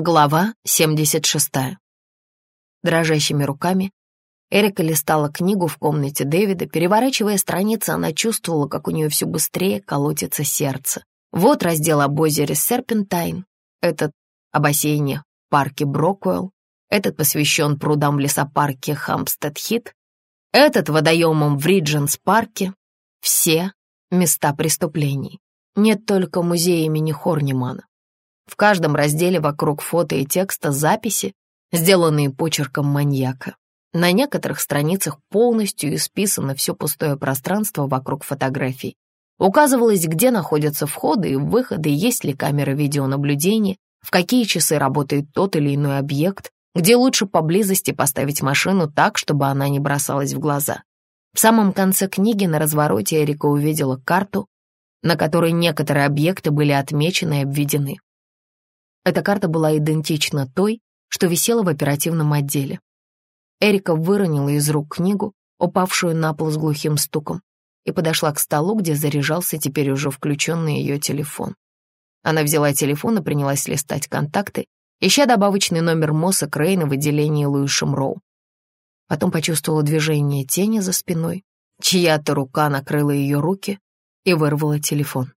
Глава 76. Дрожащими руками Эрика листала книгу в комнате Дэвида. Переворачивая страницы, она чувствовала, как у нее все быстрее колотится сердце. Вот раздел об озере Серпентайн, этот о бассейне в парке Брокуэлл, этот посвящен прудам в лесопарке Хампстед-Хит, этот водоемом в Ридженс-парке. Все места преступлений. Нет только музея имени Хорнимана. В каждом разделе вокруг фото и текста записи, сделанные почерком маньяка. На некоторых страницах полностью исписано все пустое пространство вокруг фотографий. Указывалось, где находятся входы и выходы, есть ли камеры видеонаблюдения, в какие часы работает тот или иной объект, где лучше поблизости поставить машину так, чтобы она не бросалась в глаза. В самом конце книги на развороте Эрика увидела карту, на которой некоторые объекты были отмечены и обведены. Эта карта была идентична той, что висела в оперативном отделе. Эрика выронила из рук книгу, упавшую на пол с глухим стуком, и подошла к столу, где заряжался теперь уже включенный ее телефон. Она взяла телефон и принялась листать контакты, ища добавочный номер Мосса Крейна в отделении Луишем Роу. Потом почувствовала движение тени за спиной, чья-то рука накрыла ее руки и вырвала телефон.